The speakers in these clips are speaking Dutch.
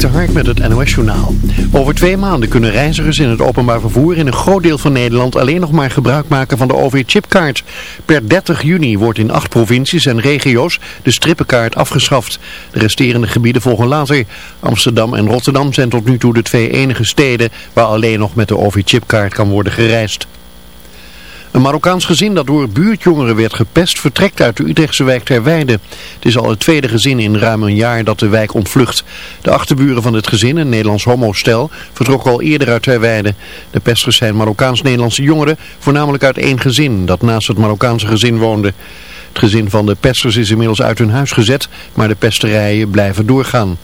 De Hark met het NOS Journaal. Over twee maanden kunnen reizigers in het openbaar vervoer in een groot deel van Nederland alleen nog maar gebruik maken van de OV-chipkaart. Per 30 juni wordt in acht provincies en regio's de strippenkaart afgeschaft. De resterende gebieden volgen later. Amsterdam en Rotterdam zijn tot nu toe de twee enige steden waar alleen nog met de OV-chipkaart kan worden gereisd. Een Marokkaans gezin dat door buurtjongeren werd gepest vertrekt uit de Utrechtse wijk Terweide. Het is al het tweede gezin in ruim een jaar dat de wijk ontvlucht. De achterburen van het gezin, een Nederlands homostel, vertrokken al eerder uit Terweide. De pesters zijn Marokkaans-Nederlandse jongeren, voornamelijk uit één gezin dat naast het Marokkaanse gezin woonde. Het gezin van de pesters is inmiddels uit hun huis gezet, maar de pesterijen blijven doorgaan.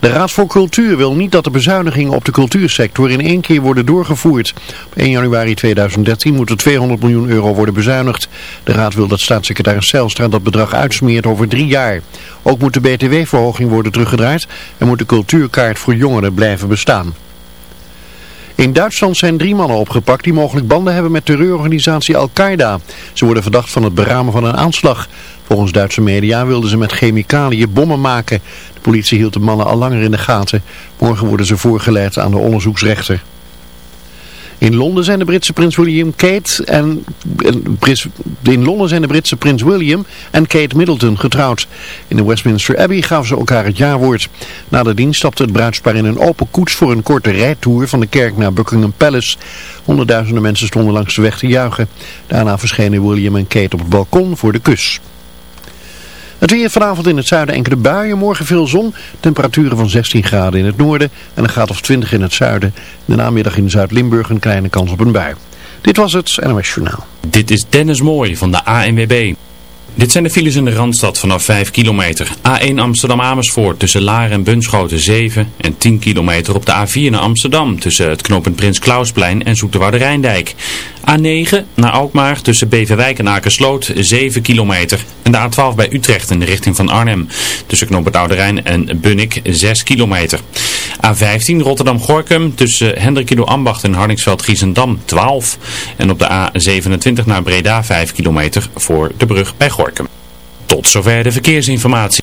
De Raad voor Cultuur wil niet dat de bezuinigingen op de cultuursector in één keer worden doorgevoerd. Op 1 januari 2013 moet er 200 miljoen euro worden bezuinigd. De Raad wil dat staatssecretaris Zijlstra dat bedrag uitsmeert over drie jaar. Ook moet de btw-verhoging worden teruggedraaid en moet de cultuurkaart voor jongeren blijven bestaan. In Duitsland zijn drie mannen opgepakt die mogelijk banden hebben met terreurorganisatie Al-Qaeda. Ze worden verdacht van het beramen van een aanslag. Volgens Duitse media wilden ze met chemicaliën bommen maken. De politie hield de mannen al langer in de gaten. Morgen worden ze voorgeleid aan de onderzoeksrechter. In Londen zijn de Britse prins William Kate en, in Londen zijn de Britse prins William en Kate Middleton getrouwd. In de Westminster Abbey gaven ze elkaar het jaarwoord. Na de dienst stapte het bruidspaar in een open koets voor een korte rijtour van de kerk naar Buckingham Palace. Honderdduizenden mensen stonden langs de weg te juichen. Daarna verschenen William en Kate op het balkon voor de kus. Het weer vanavond in het zuiden enkele buien, morgen veel zon, temperaturen van 16 graden in het noorden en een graad of 20 in het zuiden. De namiddag in Zuid-Limburg een kleine kans op een bui. Dit was het NOS Journaal. Dit is Dennis Mooij van de ANWB. Dit zijn de files in de Randstad vanaf 5 kilometer. A1 Amsterdam-Amersfoort tussen Laar en Bunschoten 7 en 10 kilometer op de A4 naar Amsterdam tussen het knooppunt Prins Klausplein en Zoeterwoude Rijndijk. A9 naar Alkmaar tussen Beverwijk en Akersloot 7 kilometer. En de A12 bij Utrecht in de richting van Arnhem tussen Rijn en Bunnik 6 kilometer. A15 Rotterdam-Gorkum tussen Hendrikido Ambacht en Hardingsveld-Giezendam 12. En op de A27 naar Breda 5 kilometer voor de brug bij Gorkum. Tot zover de verkeersinformatie.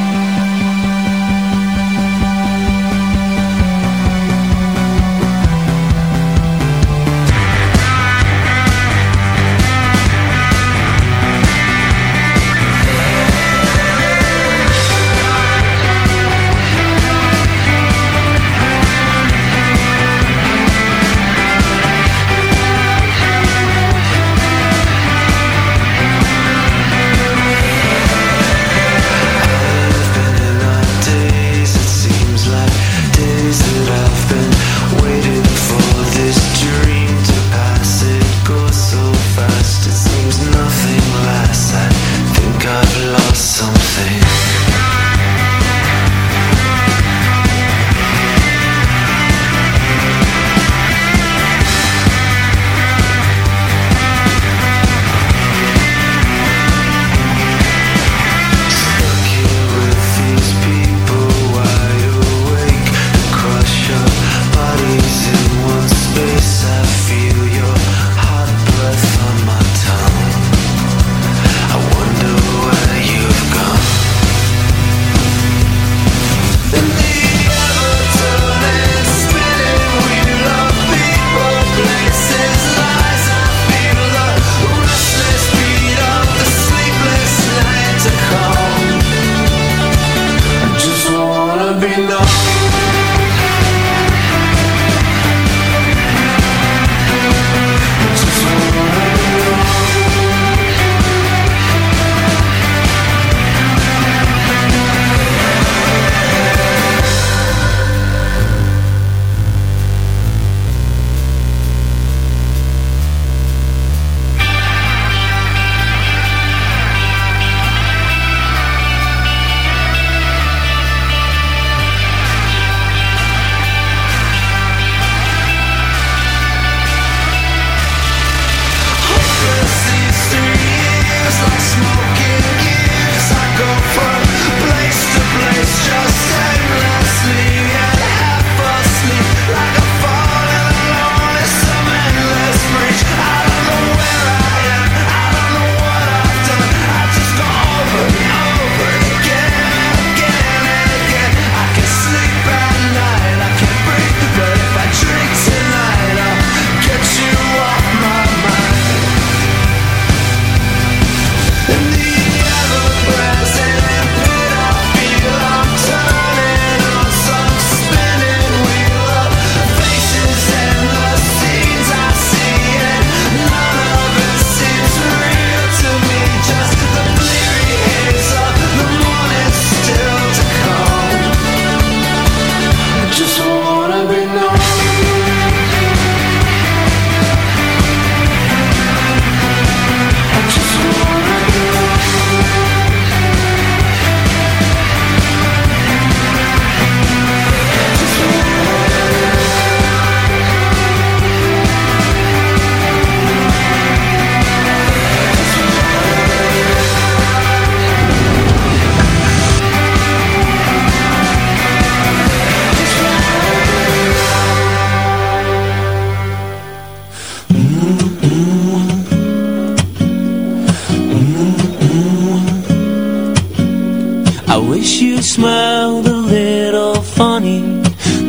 wish you smiled a little funny.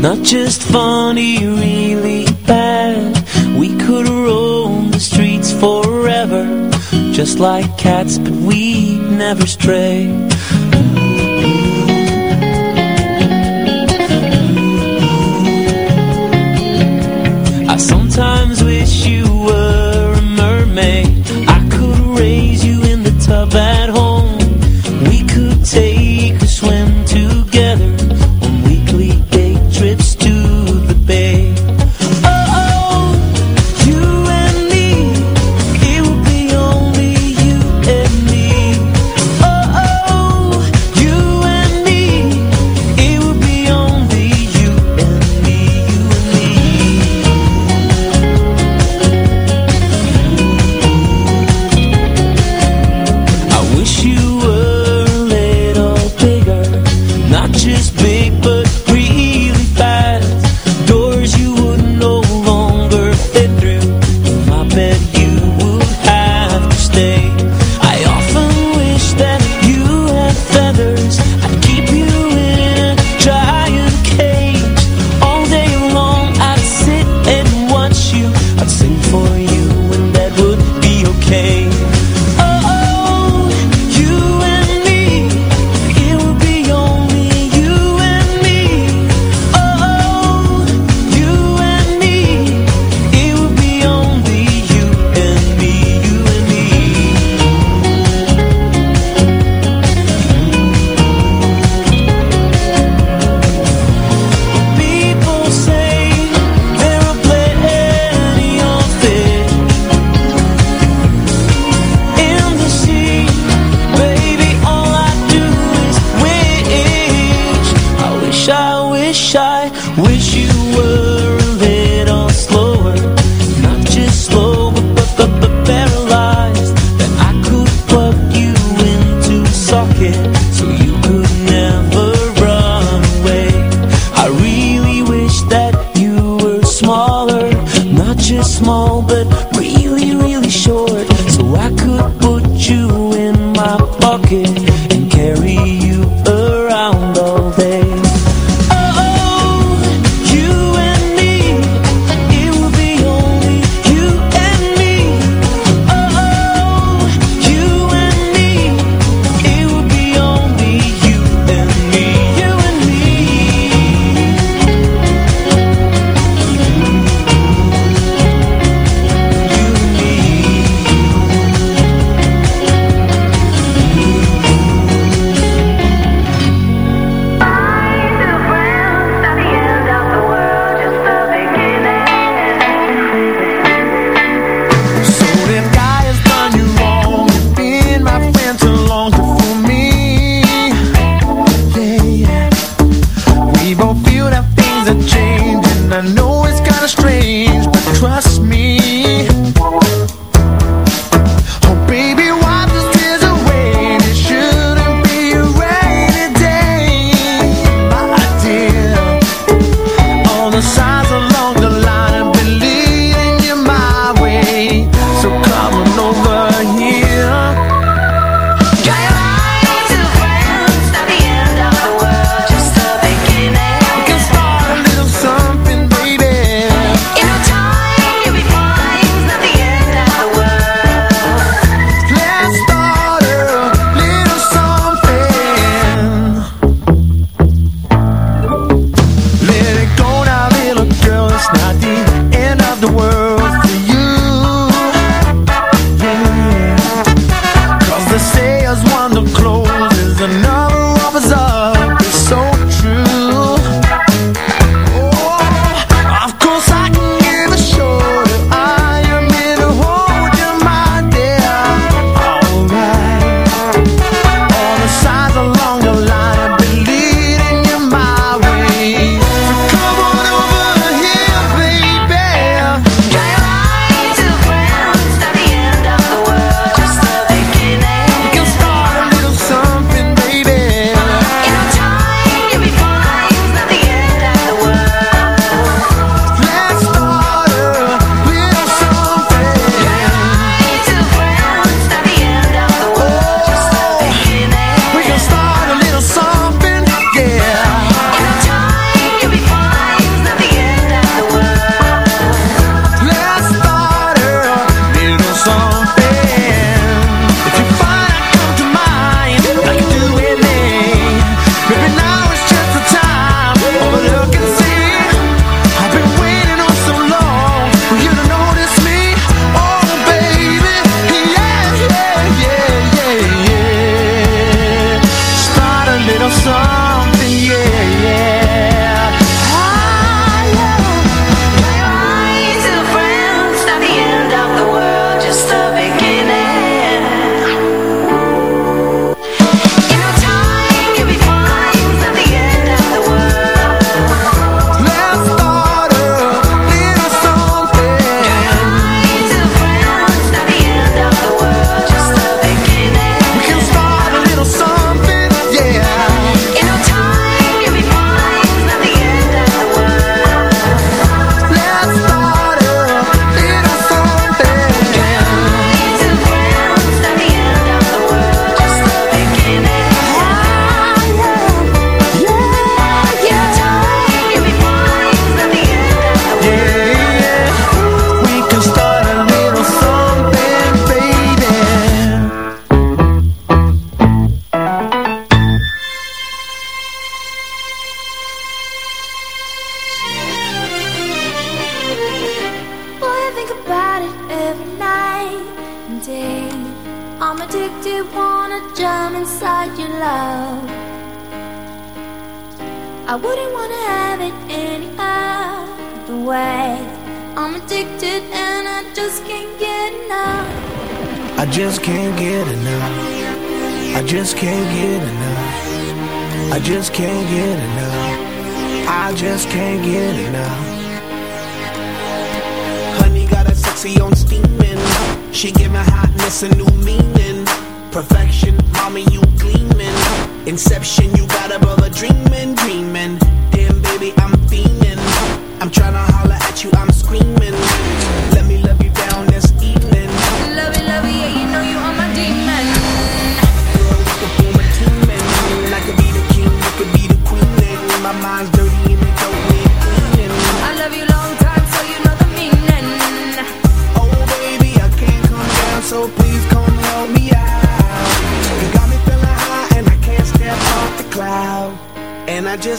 Not just funny, really bad. We could roam the streets forever Just like cats, but we'd never stray. I sometimes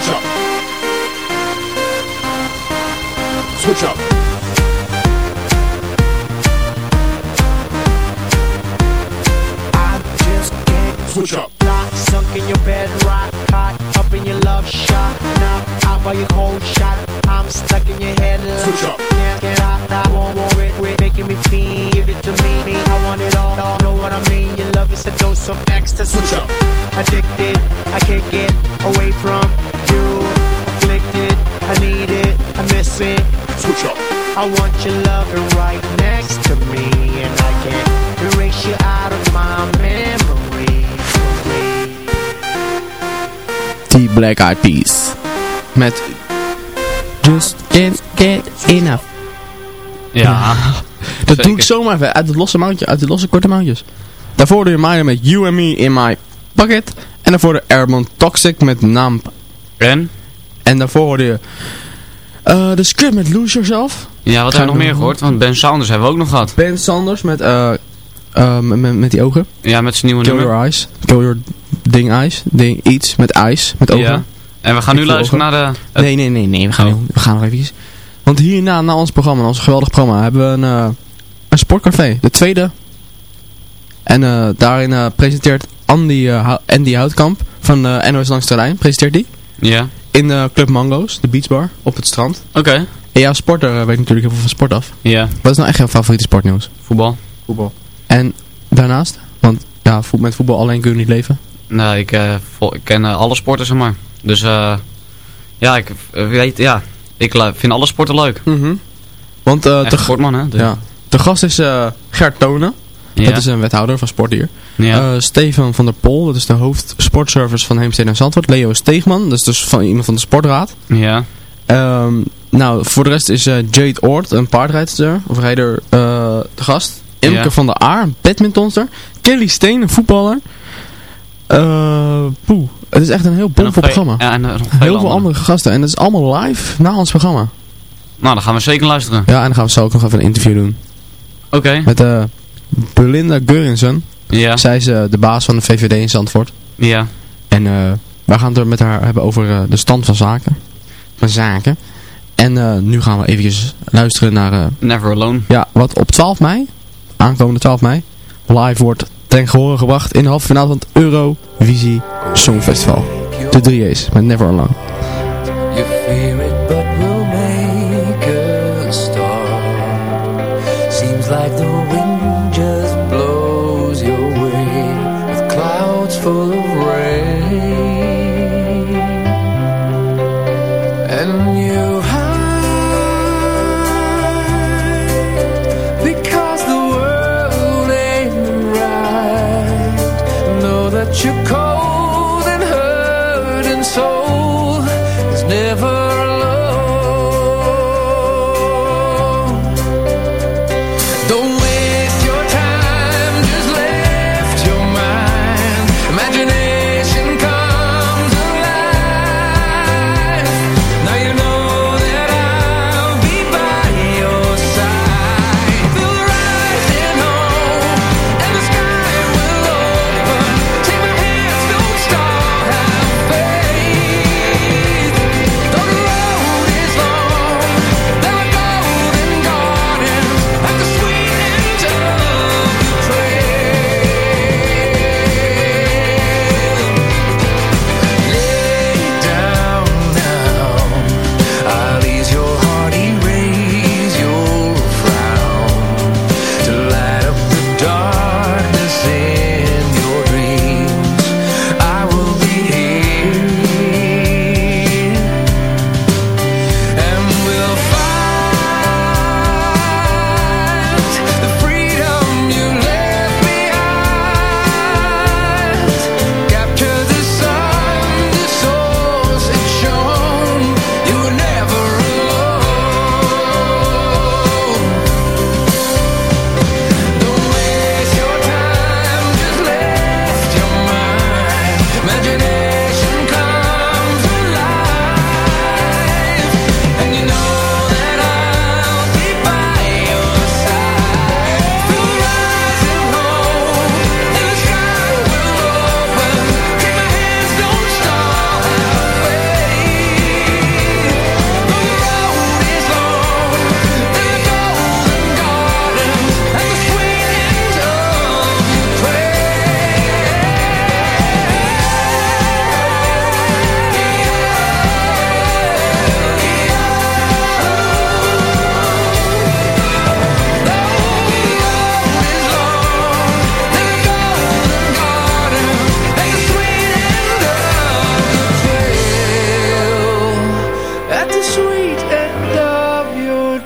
push up. Black Eyed Peas. Met Just Can't Get Enough. Ja, Dat zeker. doe ik zomaar even uit het losse mouwtje, uit de losse korte mouwtjes. Daarvoor doe je Minor met You and Me in My Pocket. En daarvoor de Airborne Toxic met Namp. En? En daarvoor hoorde je eh, de script met Lose Yourself. Ja, wat hebben we nog meer gehoord? Want Ben Saunders hebben we ook nog gehad. Ben Sanders met, eh, eh, met, met die ogen. Ja, met zijn nieuwe Kill nummer. Your Eyes. Kill Your Ding Eyes. Ding, iets met eyes. Met ogen. Ja. En we gaan nu luisteren ogen. naar de... Nee, nee, nee, nee. We gaan, Oh. we gaan nog even. Want hierna, na ons programma, ons geweldig programma, hebben we een, eh, een sportcafé. De tweede. En eh, daarin eh, presenteert Andy, Andy Houtkamp van NOS Langs de Lijn. Presenteert die. Ja. In Club Mango's, de beachbar, op het strand. Oké. En jouw sporter weet natuurlijk heel veel van sport af. Ja. Wat is nou echt jouw favoriete sportnieuws? Voetbal. Voetbal. En daarnaast? Want ja, met voetbal alleen kun je niet leven. Nou, ik, eh, ik ken eh, alle sporten, zeg maar. Dus, eh ja, ik weet, ja. Ik vind alle sporten leuk. Want eh, Echt de, sportman, hè? Dus- ja, de gast is Gert Tonen. Ja. Dat is een wethouder van sport hier. Ja. Stefan van der Pol, dat is de hoofd sportservice van Heemstede en Zandvoort. Leo Steegman, dat is dus van iemand van de sportraad. Ja. Ehm, nou, voor de rest is Jade Oort, een paardrijdster, of rijder, de gast. Imke Ja. van der Aar, een badmintonster. Kelly Steen, een voetballer. Eh, poeh, het is echt een heel bomvol programma. Ja, en eh, heel veel andere. andere gasten. En dat is allemaal live na ons programma. Nou, dan gaan we zeker luisteren. Ja, en dan gaan we zo ook nog even een interview doen. Oké. Met eh Belinda Geurensen. Ja. Zij is eh, de baas van de VVD in Zandvoort. Ja. En eh wij gaan het er met haar hebben over de stand van zaken. Van zaken. En nu gaan we eventjes luisteren naar... Never Alone. ja, wat op 12 mei, aankomende 12 mei, live wordt ten gehore gebracht in de halve finale van het Eurovisie Songfestival. De 3A's met Never Alone. You Know that you're cold and hurt and soul is never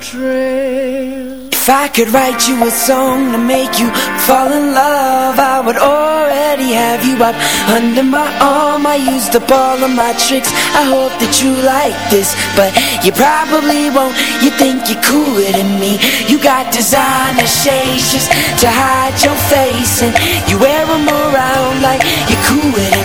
trail. If I could write you a song to make you fall in love, I would already have you up under my arm. I used up all of my tricks. I hope that you like this, but you probably won't. You think you're cooler than me. You got designer shades just to hide your face, and you wear them around like you're cooler than me.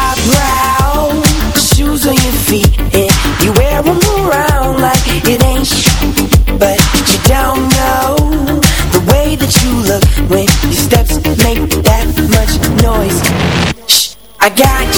I got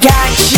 got you.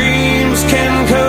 dreams can come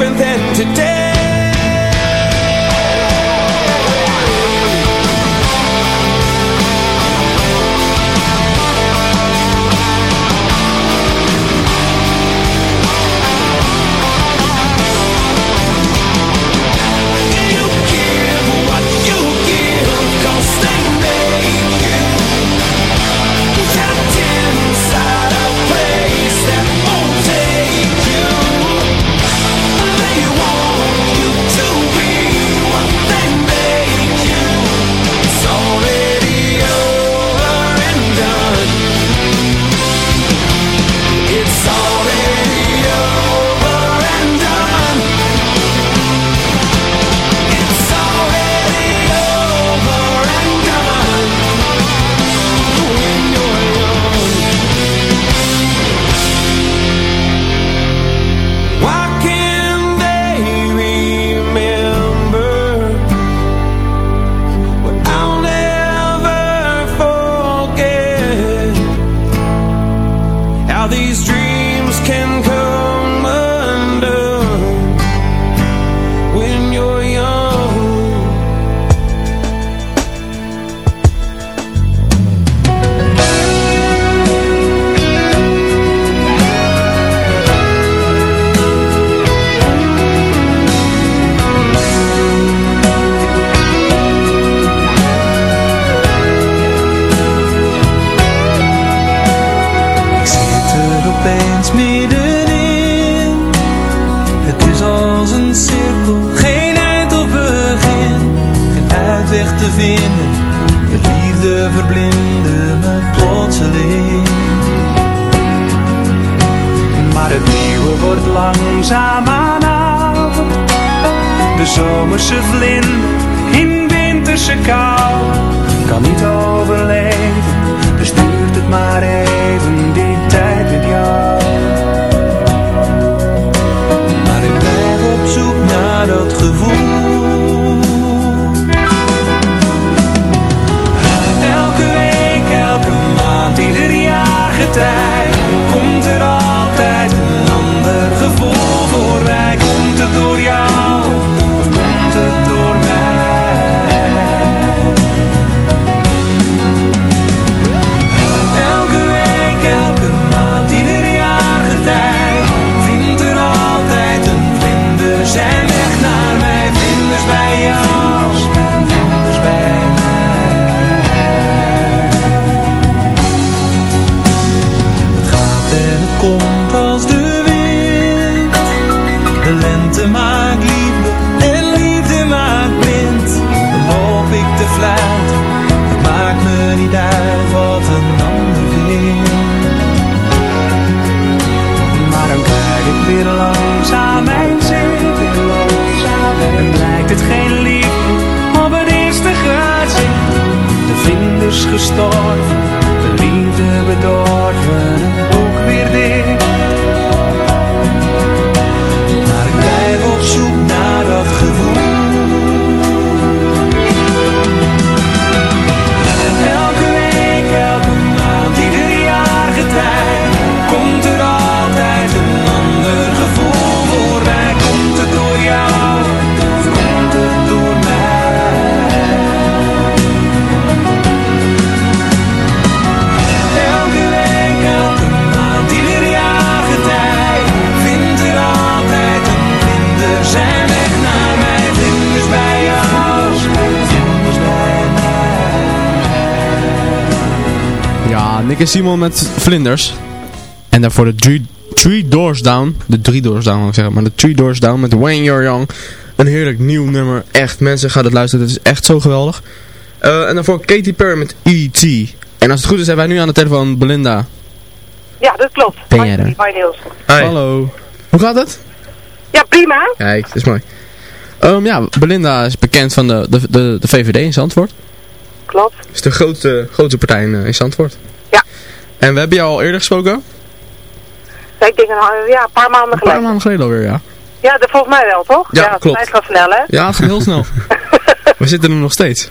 different things langzaamaan oud. De zomerse vlinder in winterse kou kan niet overleven, vlinders gestorven, En Simon met Vlinders. En daarvoor de Three, three Doors Down. De Drie Doors Down, wil ik zeggen. Maar de Three Doors Down met When You're Young. Een heerlijk nieuw nummer. Echt, mensen, gaan het luisteren. Het is echt zo geweldig. Eh, en daarvoor Katy Perry met E.T. En als het goed is, hebben wij nu aan de telefoon Belinda. Ja, dat klopt. Ben jij er? Hallo. Hoe gaat het? Ja, prima. Kijk, dat is mooi. Ehm, ja, Belinda is bekend van de, de, de, de VVD in Zandvoort. Klopt. Het is de grootste, grootste partij in, eh, in Zandvoort. Ja. En we hebben jou al eerder gesproken? Ja, ik denk een, ja, een paar maanden Een paar geleden. maanden geleden alweer, ja. Ja, dat volgens mij wel, toch? Ja, het klopt. tijd gaat snel, hè? Ja, het gaat heel snel. we zitten er nog steeds.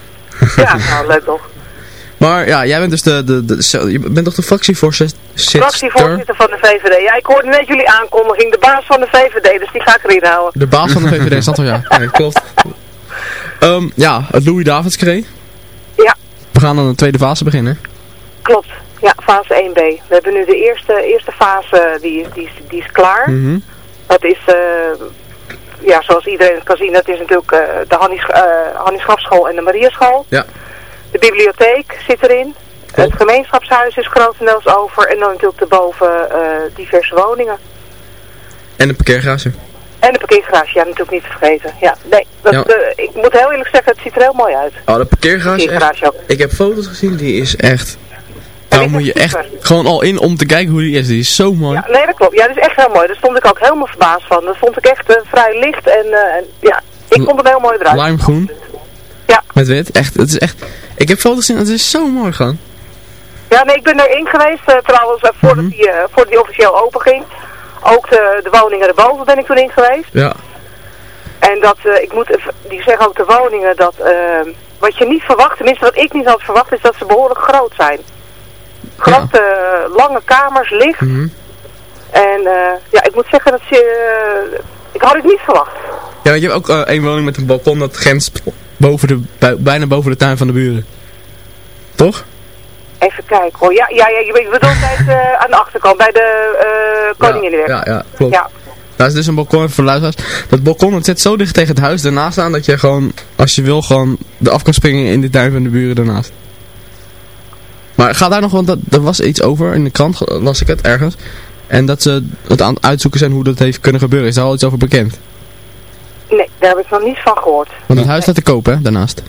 Ja, nou, leuk toch. Maar ja, jij bent dus de, de, de, je bent toch de fractievoorzitter? Fractievoorzitter van de VVD. Ja, ik hoorde net jullie aankondiging. De baas van de VVD, dus die ga ik erin houden. De baas van de VVD, is dat toch ja? Nee, klopt. Ehm, ja, het Louis Davids Cree. Ja. We gaan aan de tweede fase beginnen. Klopt. Ja, fase 1B. We hebben nu de eerste, eerste fase, die, is- die, is- die is klaar. Mhm. Dat is, eh, ja, zoals iedereen kan zien, dat is natuurlijk eh, de Hannie, Sch- eh, en de Mariaschool. Ja. De bibliotheek zit erin. Het gemeenschapshuis is grotendeels over. En dan natuurlijk erboven diverse woningen. En de parkeergarage. En de parkeergarage, ja, natuurlijk niet te vergeten. Ja, nee, dat, Ja. ik moet heel eerlijk zeggen, het ziet er heel mooi uit. Oh, de parkeergarage, Parkeergarage echt. Ik heb foto's gezien, die is echt... Daar moet je echt gewoon al in om te kijken hoe die is. Die is zo mooi. Ja, nee, dat klopt. Ja, dat is echt heel mooi. Daar stond ik ook helemaal verbaasd van. Dat vond ik echt eh, vrij licht en, eh, en ja, ik vond het heel mooi eruit. Limegroen. Ja. Met wit. Echt, het is echt... Ik heb foto's gezien, het is zo mooi gewoon. Ja, nee, ik ben erin geweest eh, trouwens voordat, Mhm. die, voordat die officieel open ging. Ook de, de woningen erboven ben ik toen in geweest. Ja. En dat, ik moet, even- die zeggen ook de woningen dat, wat je niet verwacht, tenminste wat ik niet had verwacht, is dat ze behoorlijk groot zijn. Grote, lange kamers, licht. Mhm. En eh, ja, ik moet zeggen dat ze, eh, ik had het niet verwacht. Ja, want je hebt ook eh, één woning met een balkon dat grenst boven de, bij- bijna boven de tuin van de buren. Toch? Even kijken hoor. Ja, ja, ja je bedoelt bij het, aan de achterkant, bij de uh, Koninginweg. Ja, ja, klopt. Ja. Daar is dus een balkon even voor de luisteraars. Dat balkon dat zit zo dicht tegen het huis daarnaast aan dat je gewoon, als je wil, gewoon af kan springen in de tuin van de buren daarnaast. Maar gaat daar nog, want dat, er was iets over in de krant, las ik het ergens. En dat ze het aan het uitzoeken zijn hoe dat heeft kunnen gebeuren. Is daar al iets over bekend? Nee, daar heb ik nog niet van gehoord. Want het huis staat te kopen, hè, daarnaast.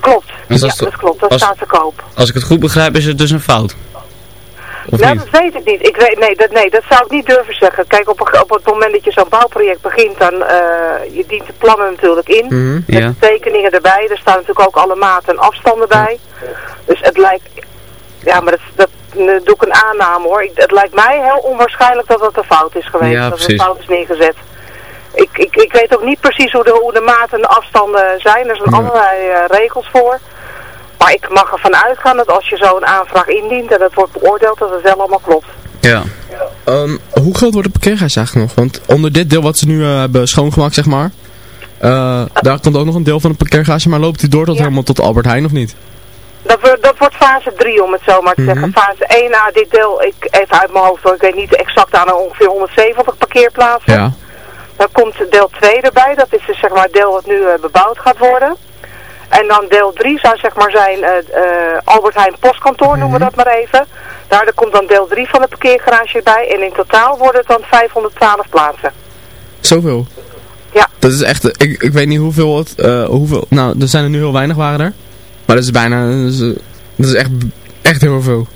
Klopt. Dus ja, dat klopt. Dat als- staat te koop. Als ik het goed begrijp is het dus een fout. Of nou, niet? dat weet ik niet. Ik weet, nee, dat, nee, dat zou ik niet durven zeggen. Kijk, op, een- op het moment dat je zo'n bouwproject begint, dan eh, je dient de plannen natuurlijk in. Mhm. Met Ja. de tekeningen erbij. Er staan natuurlijk ook alle maten en afstanden bij. Dus het lijkt... Ja, maar dat, dat doe ik een aanname hoor. Ik, het lijkt mij heel onwaarschijnlijk dat dat een fout is geweest. Ja, dat er een fout is neergezet. Ik, ik, ik weet ook niet precies hoe de, hoe de maten en afstanden zijn. Er zijn Ja. allerlei eh, regels voor. Maar ik mag ervan uitgaan dat als je zo'n aanvraag indient en dat wordt beoordeeld, dat het wel allemaal klopt. Ja. Ehm, hoe groot wordt de parkeergarage eigenlijk nog? Want onder dit deel wat ze nu eh, hebben schoongemaakt, zeg maar. eh, daar komt ook nog een deel van de parkeergarage, maar loopt die door tot helemaal tot Albert Heijn of niet? Dat, wordt- dat wordt fase 3 om het zo maar te Mhm. zeggen. Fase 1 na dit deel, ik even uit mijn hoofd hoor, ik weet niet exact aan ongeveer 170 parkeerplaatsen. Ja. Dan komt deel 2 erbij, dat is dus zeg maar het deel wat nu eh, bebouwd gaat worden. En dan deel 3 zou zeg maar zijn eh, eh, Albert Heijn postkantoor, noemen we dat maar even. Daar komt dan deel 3 van de parkeergarage bij en in totaal worden het dan 512 plaatsen. Zoveel? Ja. Dat is echt, ik, ik weet niet hoeveel het, hoeveel, nou er zijn er nu heel weinig waren er. Maar dat is bijna, dat is, eh, dat is echt, echt heel veel.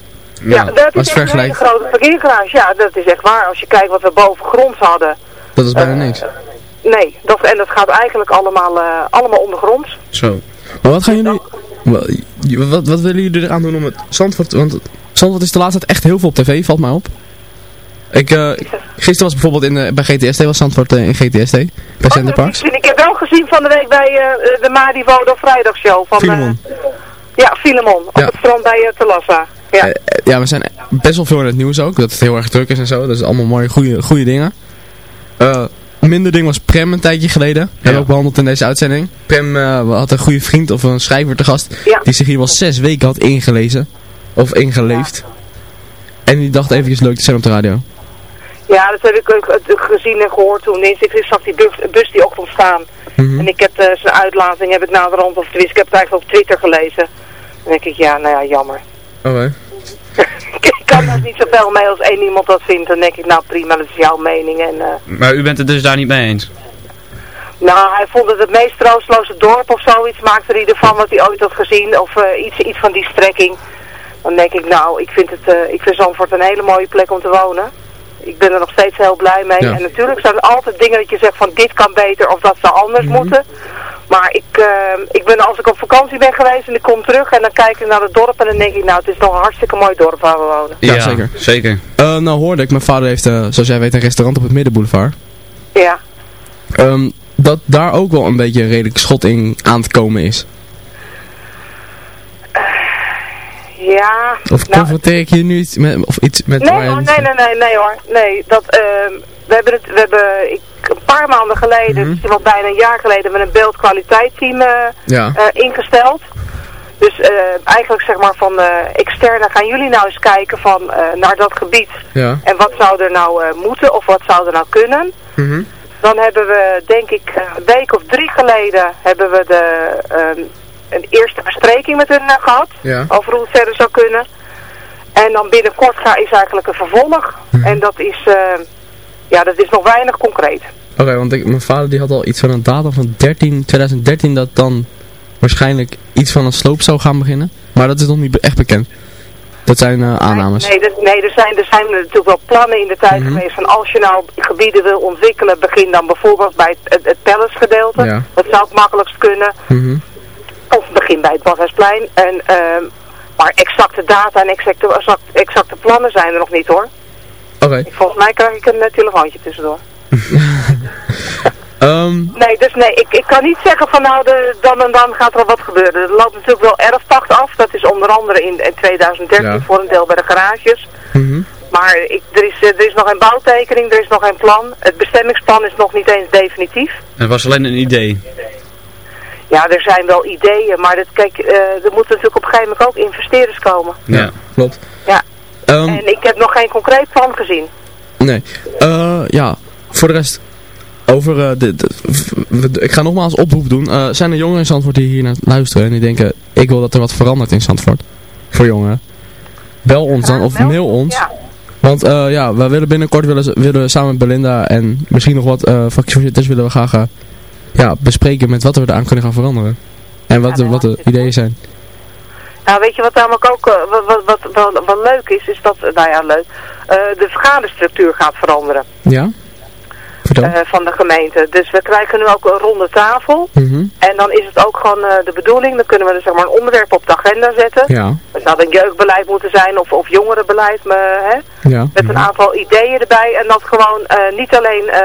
Ja, dat als is je echt een grote parkeergarage. Ja, dat is echt waar. Als je kijkt wat we bovengronds hadden. dat is bijna niks. Nee, dat, en dat gaat eigenlijk allemaal, eh, allemaal ondergronds. Zo. Maar wat gaan jullie, wa- wat, wat willen jullie eraan doen om het Zandvoort, want Zandvoort is de laatste tijd echt heel veel op tv, valt mij op. Ik, eh, gisteren was bijvoorbeeld in, de- bij GTST, was Zandvoort eh, in GTST, bij Centerparks. Ik heb wel gezien van de week bij eh, de Madivodo vrijdagshow. Van, eh, Filemon. ja, Filemon. Op Ja. het strand bij uh, Telassa. Ja. Eh, eh, ja, we zijn best wel veel in het nieuws ook. Dat het heel erg druk is en zo. Dat is allemaal mooie, goede, goede dingen. Eh, minder ding was Prem een tijdje geleden. Hebben we ook behandeld in deze uitzending. Prem eh, had een goede vriend of een schrijver te gast. Ja. Die zich hier wel zes weken had ingelezen. Of ingeleefd. En die dacht eventjes leuk te zijn op de radio. Ja, dat heb ik ook eh, gezien en gehoord toen. Ineens, ik zag die bus, bus die ochtend staan. Mhm. En ik heb eh, zijn uitlating heb ik naderhand, of tenminste, ik heb het eigenlijk op Twitter gelezen. Dan denk ik, ja, nou ja, jammer. Oké. ik kan daar niet zoveel mee als één iemand dat vindt. Dan denk ik, nou prima, dat is jouw mening. En, eh, Maar u bent het dus daar niet mee eens? Nou, hij vond het het meest troosteloze dorp of zoiets, maakte hij ervan wat hij ooit had gezien, of eh, iets, iets van die strekking. Dan denk ik, nou, ik vind, het, eh, ik vind Zandvoort een hele mooie plek om te wonen. Ik ben er nog steeds heel blij mee. Ja. En natuurlijk zijn er altijd dingen dat je zegt van dit kan beter of dat zou anders Mhm. moeten. Maar ik, eh, ik ben als ik op vakantie ben geweest en ik kom terug en dan kijk ik naar het dorp en dan denk ik, nou, het is nog een hartstikke mooi dorp waar we wonen. Ja, zeker. zeker. Eh, nou hoorde ik, mijn vader heeft, eh, zoals jij weet, een restaurant op het Middenboulevard. Ja. Ehm, dat daar ook wel een beetje een redelijk schot in aan te komen is. Ja. Of nou, confronteer ik je nu iets met, of iets met Nee hoor, nee, nee, nee, nee hoor. Nee, dat, ehm, we hebben het, we hebben, ik, een paar maanden geleden, misschien wel bijna een jaar geleden, we een beeldkwaliteitsteam eh, Ja. eh, ingesteld. Dus eh, eigenlijk zeg maar van eh, externe gaan jullie nou eens kijken van, eh, naar dat gebied. Ja. En wat zou er nou eh, moeten of wat zou er nou kunnen? Mhm. Dan hebben we, denk ik, eh, een week of drie geleden hebben we de, ehm, een eerste bespreking met hun eh, gehad. Ja. Over hoe het verder zou kunnen. En dan binnenkort ga, is eigenlijk een vervolg. Mhm. En dat is, eh, ja, dat is nog weinig concreet. Oké, want ik, mijn vader die had al iets van een datum van 13, 2013 dat dan waarschijnlijk iets van een sloop zou gaan beginnen. Maar dat is nog niet echt bekend. Dat zijn eh, aannames. Nee, nee er, zijn, er zijn natuurlijk wel plannen in de tijd Mhm. geweest van als je nou gebieden wil ontwikkelen, begin dan bijvoorbeeld bij het, het, het palace gedeelte. Ja. Dat zou het makkelijkst kunnen. Mhm. Of begin bij het Badhuisplein. En, ehm, maar exacte data en exacte, exact, exacte plannen zijn er nog niet hoor. Oké. Volgens mij krijg ik een eh, telefoontje tussendoor. Ehm, Nee, dus nee, ik, ik kan niet zeggen van nou, de, dan en dan gaat er wat gebeuren. Er loopt natuurlijk wel erfpacht af. Dat is onder andere in, in 2013 Ja. voor een deel bij de garages. mhm. Maar ik, er, is, eh, er is nog geen bouwtekening, er is nog geen plan. Het bestemmingsplan is nog niet eens definitief. Het was alleen een idee. Ja, er zijn wel ideeën, maar dat, kijk, eh, er moeten natuurlijk op een gegeven moment ook investeerders komen. Ja. Klopt. Ja. Ehm, En ik heb nog geen concreet plan gezien. Nee. Eh, ja, voor de rest, over eh, de, ik ga nogmaals oproep doen. Eh, zijn er jongeren in Zandvoort die hier naar luisteren en die denken, ik wil dat er wat verandert in Zandvoort? Voor jongeren. Bel ons dan of mail ons. Ja. Want eh, ja, we willen binnenkort willen, ze- willen we samen met Belinda en misschien nog wat uh, fractievoorzitters willen we graag ja, bespreken met wat we eraan kunnen gaan veranderen. En wat, de, wat de ideeën zijn. Nou, weet je wat namelijk ook eh, wat, wat, wat, wat, leuk is, is dat, nou ja, leuk, eh, de vergaderstructuur gaat veranderen Ja? Eh, van de gemeente. Dus we krijgen nu ook een ronde tafel. Mhm. En dan is het ook gewoon eh, de bedoeling, dan kunnen we dus zeg maar een onderwerp op de agenda zetten. Ja. Het zou een jeugdbeleid moeten zijn of, of jongerenbeleid, me, hè? Ja. met een aantal ideeën erbij. En dat gewoon eh, niet alleen eh,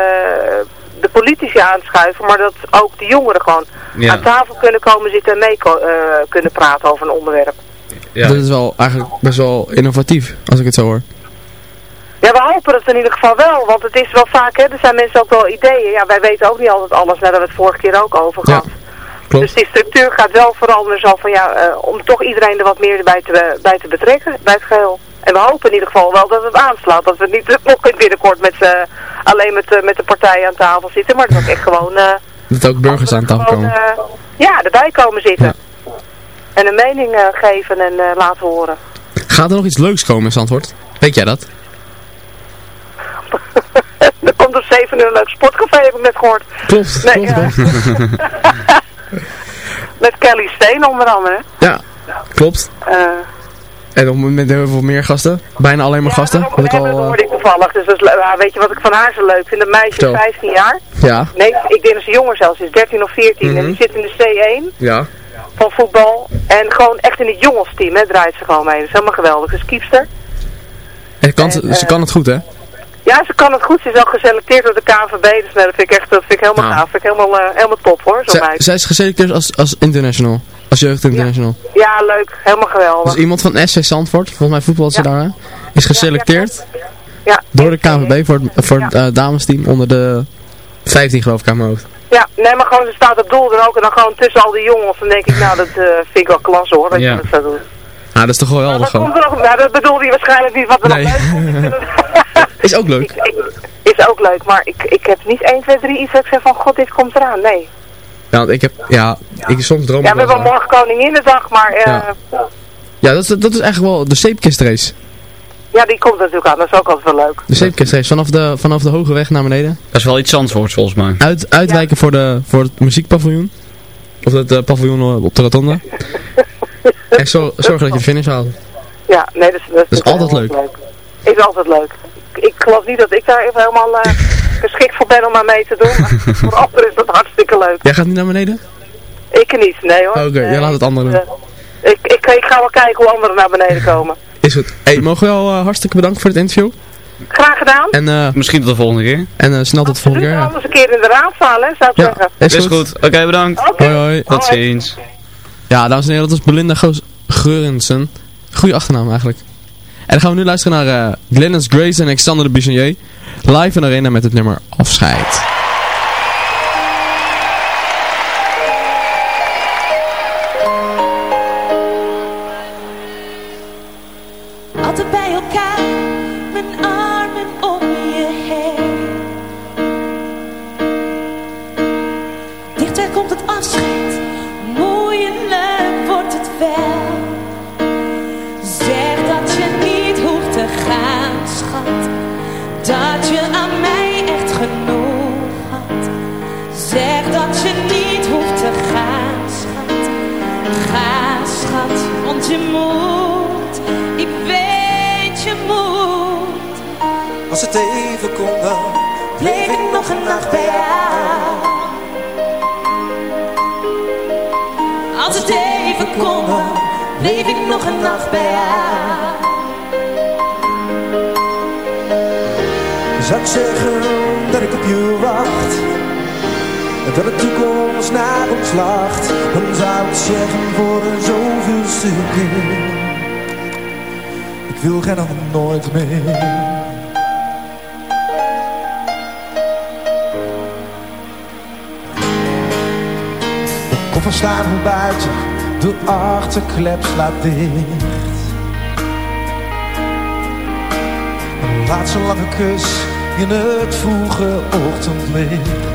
de politici aanschuiven, maar dat ook de jongeren gewoon Ja. aan tafel kunnen komen zitten en mee eh, kunnen praten over een onderwerp. Ja. Dat is wel eigenlijk best wel innovatief, als ik het zo hoor. Ja, we hopen het in ieder geval wel, want het is wel vaak, hè, er zijn mensen ook wel ideeën. Ja, wij weten ook niet altijd alles, daar hebben we het vorige keer ook over Ja, gehad. Klopt. Dus die structuur gaat wel veranderen, zo van ja, eh, om toch iedereen er wat meer bij te, bij te betrekken, bij het geheel. En we hopen in ieder geval wel dat het aanslaat, dat we niet nog binnenkort met alleen met, eh, met de partijen aan tafel zitten, maar dat ook echt gewoon, eh, Dat ook burgers aan tafel komen. ja, erbij komen zitten. En een mening geven en laten horen. Gaat er nog iets leuks komen in Zandvoort? Weet jij dat? er komt om 7 uur een leuk sportcafé, heb ik net gehoord. Klopt, Nee, klopt. Met Kelly Steen onder andere. Ja, klopt. Eh En op met heel veel meer gasten. Bijna alleen maar gasten. Wat ik dat al... eh, hoorde ik toevallig. Dus dat is, ja, weet je wat ik van haar zo leuk vind? Een meisje Vertel. 15 jaar. ja, Nee, ik denk dat ze jonger zelfs is. 13 of 14. En Mhm. die zit in de C1 ja. van voetbal. En gewoon echt in het jongensteam, hè, draait ze gewoon mee. Dat is helemaal geweldig. Is kiepster. En kan, ze, En, ze eh, kan het goed, hè? Ja, ze kan het goed. Ze is ook geselecteerd door de KNVB. Dus nee, dat vind ik echt dat vind ik helemaal Nou. gaaf. vind ik helemaal, eh, helemaal top hoor, zo'n Zij, zij is geselecteerd als, als international. Als jeugd international. Ja, leuk. Helemaal geweldig. Dus iemand van SC Zandvoort, volgens mij voetbalt ze Ja. daar, hè, is geselecteerd Ja, door de KNVB voor het, voor het eh, damesteam onder de 15 geloof ik aan mijn hoofd. Ja, nee, maar gewoon ze staat op doel er ook. En dan gewoon tussen al die jongens. Dan denk ik, nou, dat eh, vind ik wel klasse hoor. Dat Ja. je dat zo doet. Nou, dat is toch wel geweldig gewoon. komt er ook, nou, dat bedoelde hij waarschijnlijk niet wat er Nee. nog. Is ook leuk. Is ook leuk, maar ik, ik heb niet 1, 2, 3 iets dat ik zeg van, god, dit komt eraan. Nee. Ja, want ik heb, ja, ik soms droom Ja, we wel hebben morgen Koninginnedag, maar eh, Ja. ja. Ja, dat is, dat is eigenlijk wel de zeepkistrace. die komt natuurlijk aan. Dat is ook altijd wel leuk. De zeepkistrace, vanaf de, vanaf de hoge weg naar beneden. Dat is wel iets Zandvoorts volgens mij. Uit, uitwijken voor, de, voor het muziekpaviljoen. Of het eh, paviljoen op de rotonde. en zo, zorgen dat je de finish haalt. Ja, nee, dat, is- dat, is altijd leuk. Is altijd leuk. Ik, ik geloof niet dat ik daar even helemaal eh, geschikt voor ben om aan mee te doen. Maar voor anderen is dat hartstikke leuk. Jij gaat niet naar beneden? Ik niet, nee hoor. Oké, jij laat het anderen doen. Eh, ik, ik, ik ga wel kijken hoe anderen naar beneden komen. Is goed. Hey, mogen we wel eh, hartstikke bedanken voor het interview. Graag gedaan. En, eh, Misschien tot de volgende keer. en eh, snel tot de volgende keer. Ja. Anders een keer in de raadzaal, hè, zou ik Ja, zeggen. is Is goed. goed. Oké, bedankt. Hoi hoi. Tot ziens. Ja, dames en heren, dat was Belinda Geurensen. Goeie achternaam eigenlijk. En dan gaan we nu luisteren naar eh Glennis Grace en Alexander de. Live in de arena met het nummer Afscheid. Dat de toekomst naar ons lacht. Dan zou ik zeggen voor een zoveelste keer Ik wil geen ander nooit meer. De koffer staat nog buiten. De achterklep slaat dicht. Een laatste lange kus in het vroege ochtendlicht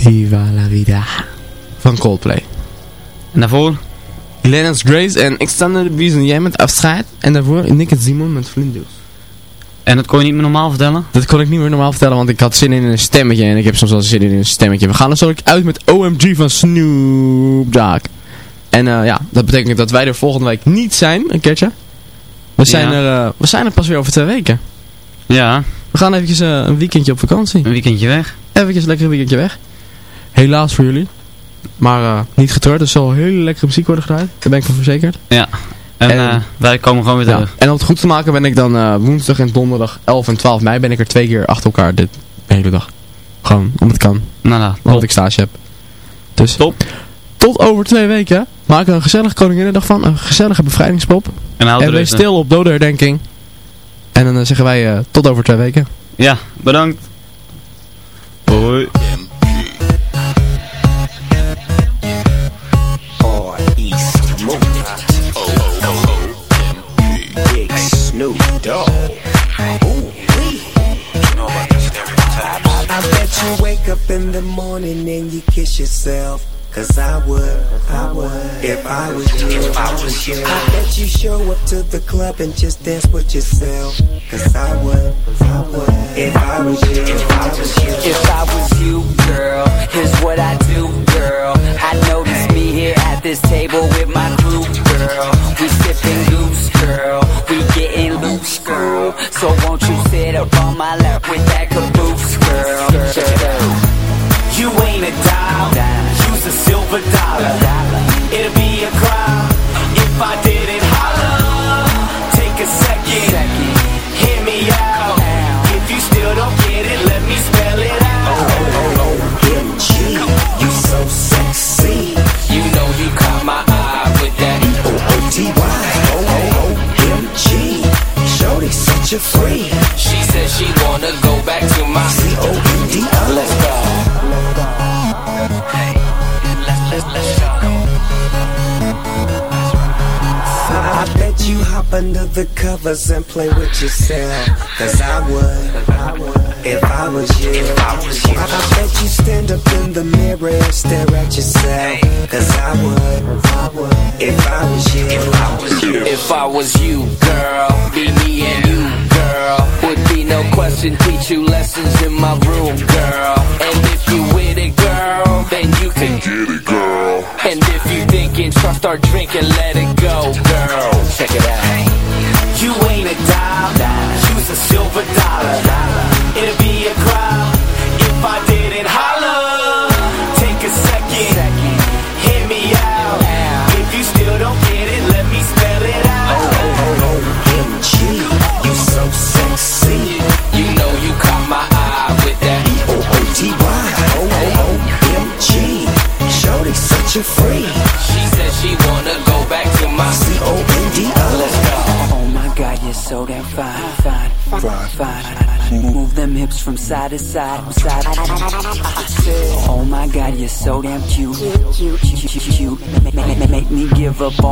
Viva la vida. Van Coldplay. En daarvoor? Lennon's Grace en Extended Reason. Jij met afscheid. En daarvoor Nick en Simon met Vlinders. En dat kon je niet meer normaal vertellen? Dat kon ik niet meer normaal vertellen, want ik had zin in een stemmetje. En ik heb soms wel zin in een stemmetje. We gaan er zo uit met OMG van Snoop Dogg. En eh, ja, dat betekent dat wij er volgende week niet zijn, een keertje. We zijn, Ja. er, eh, we zijn er pas weer over twee weken. Ja. We gaan eventjes eh, een weekendje op vakantie. Een weekendje weg. Eventjes lekker een weekendje weg. Helaas voor jullie. Maar eh, niet getreurd, er zal hele lekkere muziek worden gedraaid. Daar ben ik van verzekerd. Ja. En, En- eh, wij komen gewoon weer Ja. terug. En om het goed te maken ben ik dan eh, woensdag en donderdag 11 en 12 mei ben ik er twee keer achter elkaar dit, de hele dag. Gewoon, om het kan. Nou, nou, Omdat ik stage heb. Dus Top. tot over twee weken. Maak er een gezellige Koninginnedag van. Een gezellige bevrijdingspop. En En er wees stil op dodenherdenking. En dan zeggen wij eh, tot over twee weken. Ja, bedankt. Hoi. I bet you wake up in the morning and you kiss yourself. Cause I would, I would, if I was you, if I was you. Bet you show up to the club and just dance with yourself. Cause I would, I would, if I was you, if I was you. If I was you, girl, here's what I do, girl. I notice me here at this table with my crew, girl. We sipping goose, girl. We getting loose, girl. So won't you sit up on my lap with that caboose, the and play with yourself. Cause I would, if I was you. I, I bet you stand up in the mirror and stare at yourself. Cause I would, if I was you. If I was you. If I was you, girl, be me and you, girl. Would be no question, teach you lessons in my room, girl. And if you with it, girl, then you can get it, girl. And if you thinking, try start drinking, let it go, girl. Check it out. A dime, you's a silver dollar. It'd be a crime if I didn't holler. Take a second, hear me out. If you still don't get it, let me spell it out. Oh, oh, oh, O-O-M-G, you so sexy. You know you caught my eye with that. O-O-T-Y, O-O-M-G. Shorty such a freak. So damn fine, fine, fine, fine. Move them hips from side to side, side. to side. Oh my god, you're so damn cute, cute, cute, cute. Make me give up on.